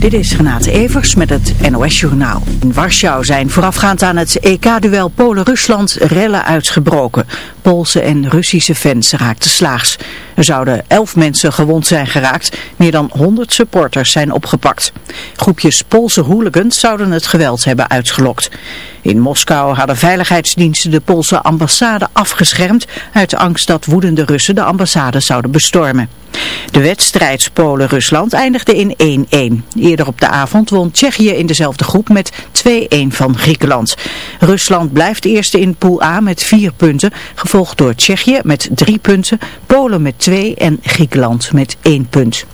Dit is Renate Evers met het NOS Journaal. In Warschau zijn voorafgaand aan het EK-duel Polen-Rusland rellen uitgebroken. Poolse en Russische fans raakten slaags. Er zouden elf mensen gewond zijn geraakt. Meer dan 100 supporters zijn opgepakt. Groepjes Poolse hooligans zouden het geweld hebben uitgelokt. In Moskou hadden veiligheidsdiensten de Poolse ambassade afgeschermd uit angst dat woedende Russen de ambassade zouden bestormen. De wedstrijd Polen-Rusland eindigde in 1-1. Eerder op de avond won Tsjechië in dezelfde groep met 2-1 van Griekenland. Rusland blijft eerste in Pool A met 4 punten, gevolgd door Tsjechië met 3 punten, Polen met 2 en Griekenland met 1 punt.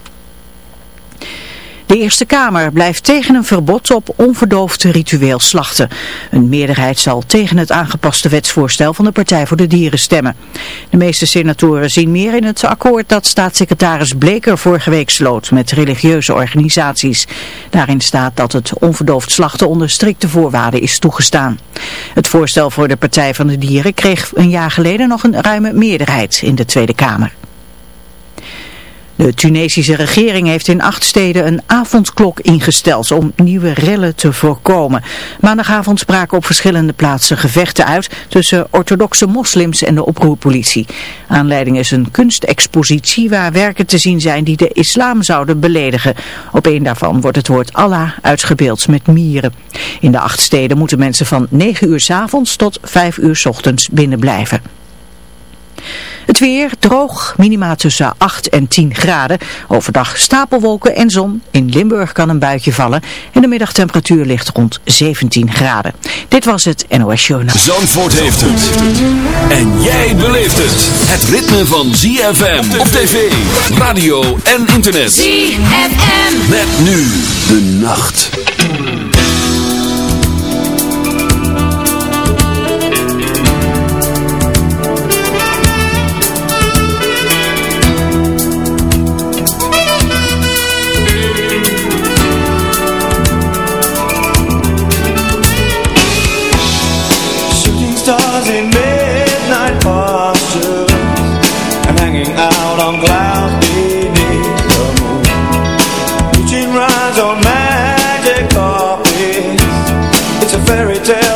De Eerste Kamer blijft tegen een verbod op onverdoofd ritueel slachten. Een meerderheid zal tegen het aangepaste wetsvoorstel van de Partij voor de Dieren stemmen. De meeste senatoren zien meer in het akkoord dat staatssecretaris Bleker vorige week sloot met religieuze organisaties. Daarin staat dat het onverdoofd slachten onder strikte voorwaarden is toegestaan. Het voorstel voor de Partij van de Dieren kreeg een jaar geleden nog een ruime meerderheid in de Tweede Kamer. De Tunesische regering heeft in acht steden een avondklok ingesteld om nieuwe rellen te voorkomen. Maandagavond spraken op verschillende plaatsen gevechten uit tussen orthodoxe moslims en de oproerpolitie. Aanleiding is een kunstexpositie waar werken te zien zijn die de islam zouden beledigen. Op een daarvan wordt het woord Allah uitgebeeld met mieren. In de acht steden moeten mensen van 9 uur s avonds tot 5 uur s ochtends binnen blijven. Het weer droog, minima tussen 8 en 10 graden. Overdag stapelwolken en zon. In Limburg kan een buitje vallen. En de middagtemperatuur ligt rond 17 graden. Dit was het NOS Journaal. Zandvoort heeft het. En jij beleeft het. Het ritme van ZFM op tv, radio en internet. ZFM. Met nu de nacht. fairy tale.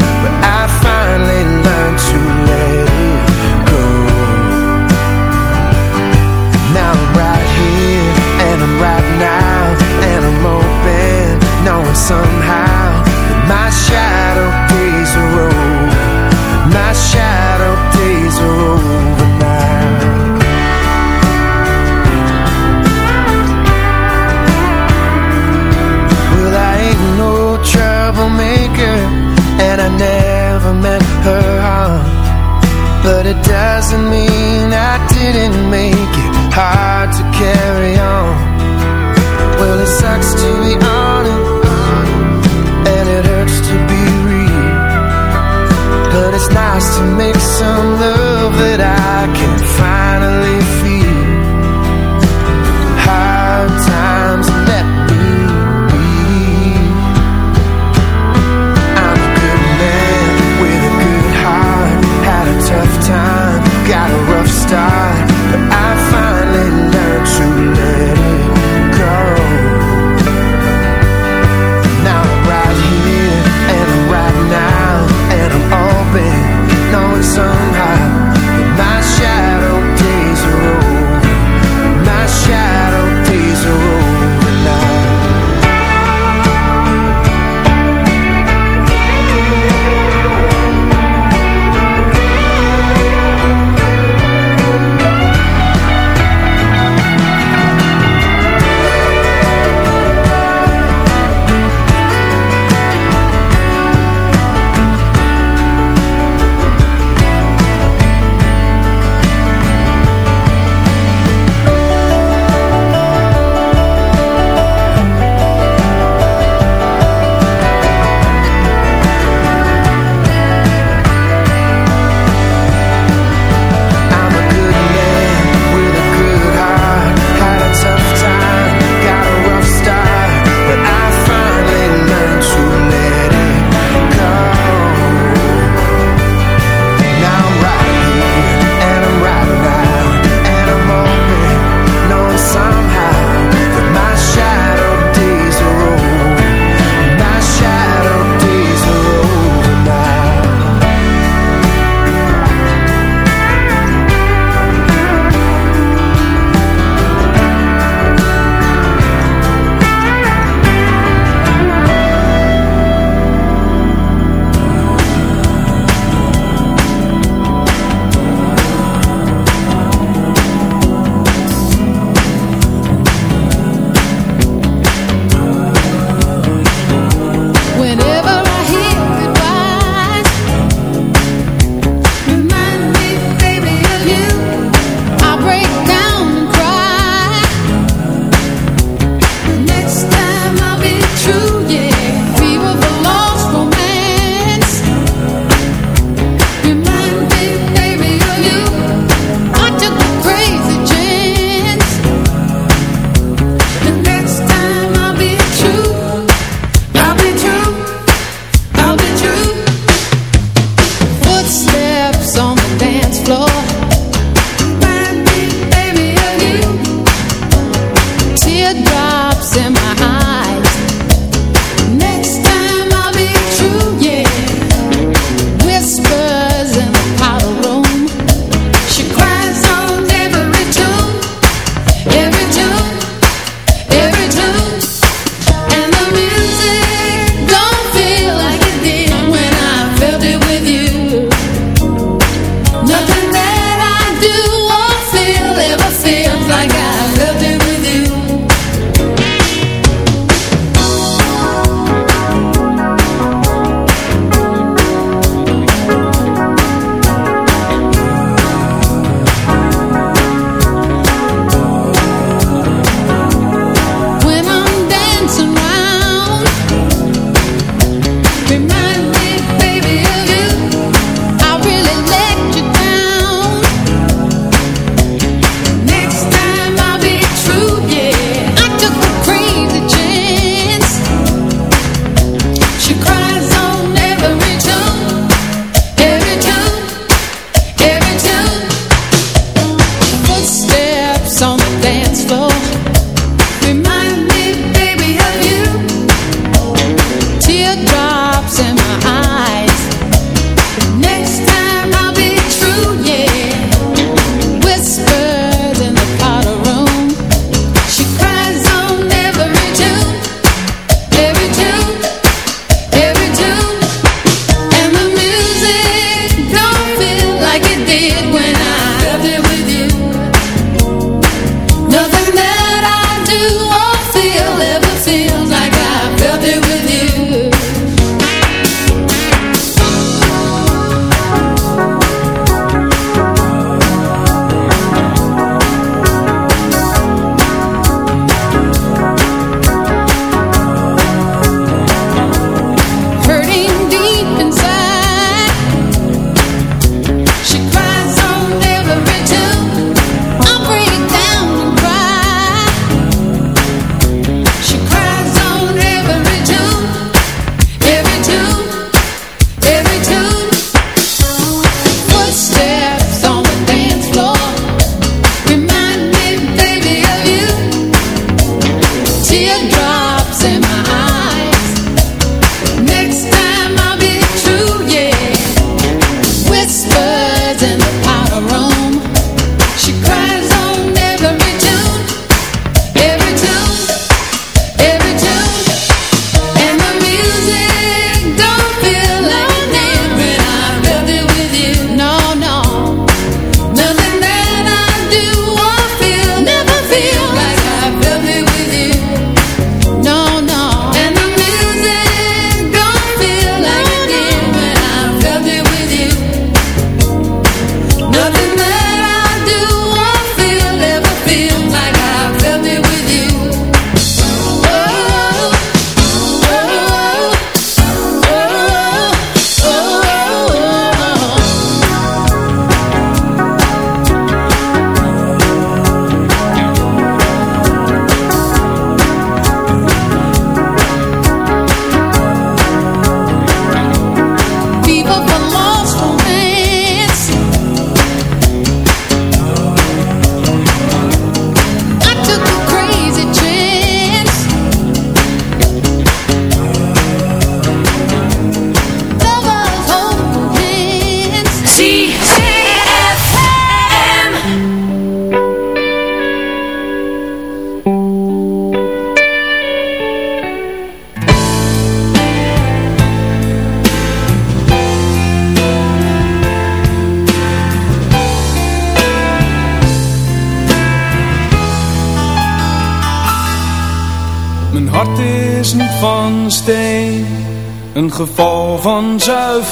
nice to make some love that I can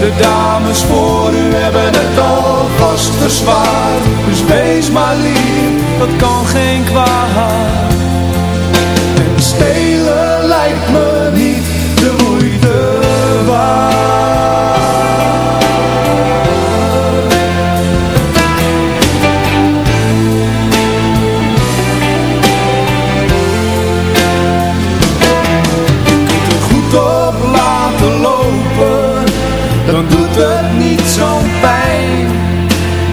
De dames voor u hebben het alvast verzwaard. Dus wees maar lief, dat kan geen kwaad. En stelen lijkt me niet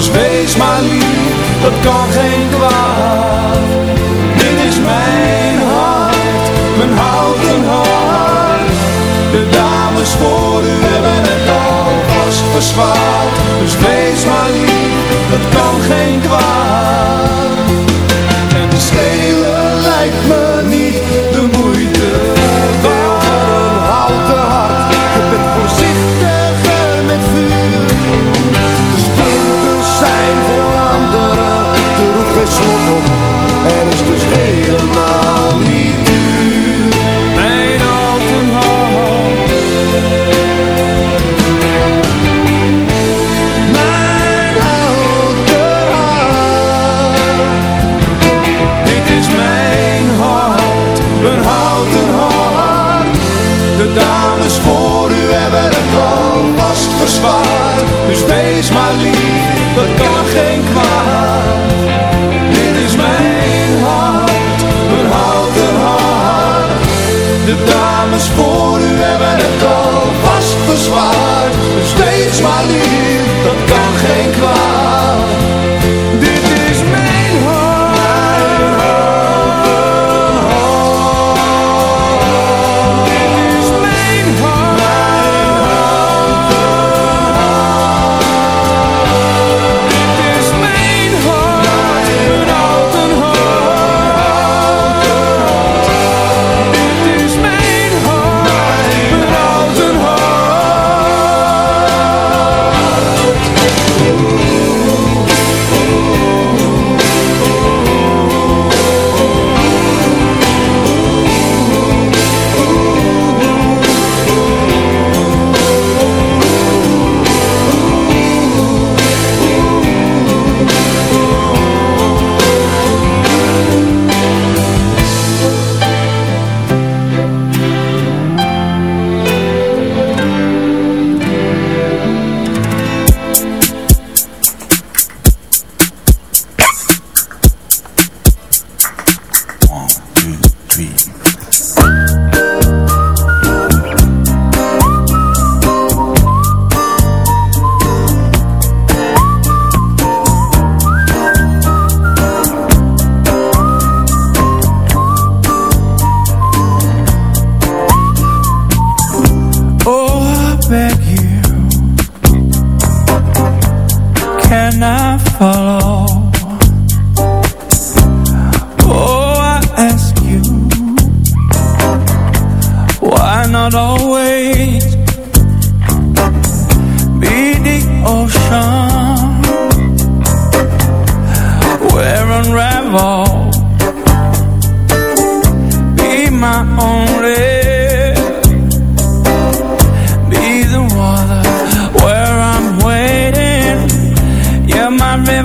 dus wees maar lief, dat kan geen kwaad. Dit is mijn hart, mijn houten hart. De dames voor u hebben het al vast verzwaard. Dus wees maar lief, dat kan geen kwaad. Voor u hebben het al vast verzwaard. Dus steeds maar lief,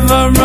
never run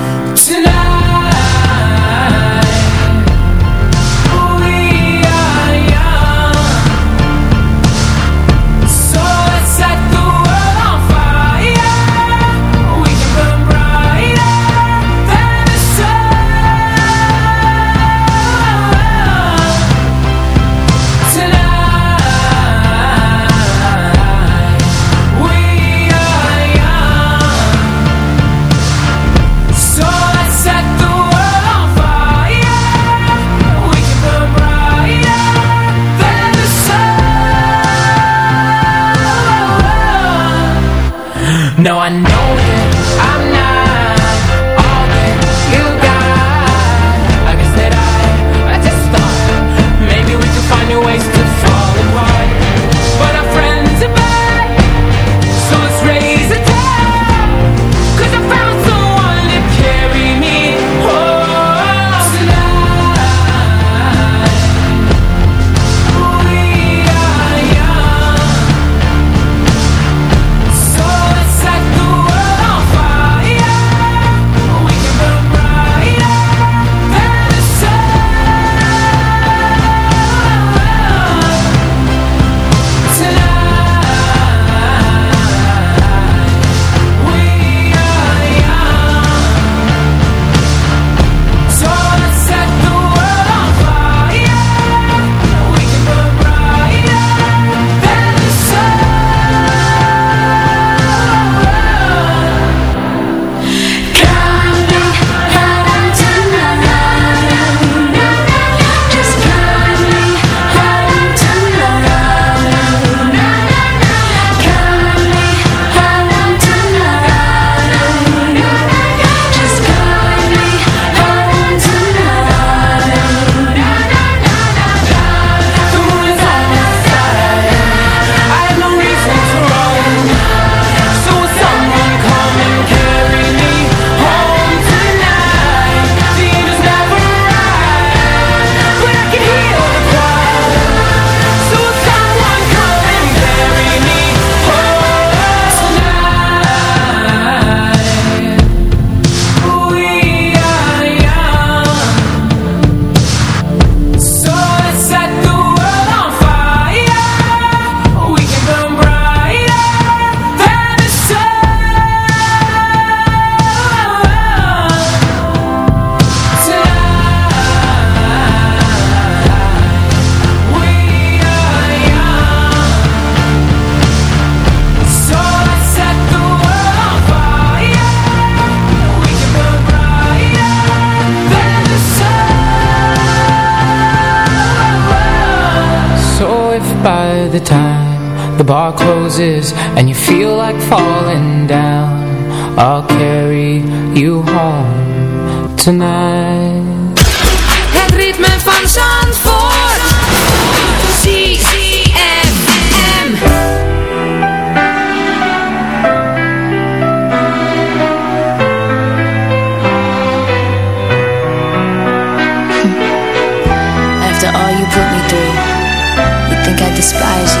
like falling down. I'll carry you home tonight. Het ritme van Zandvoort. After all you put me through You think I despise you.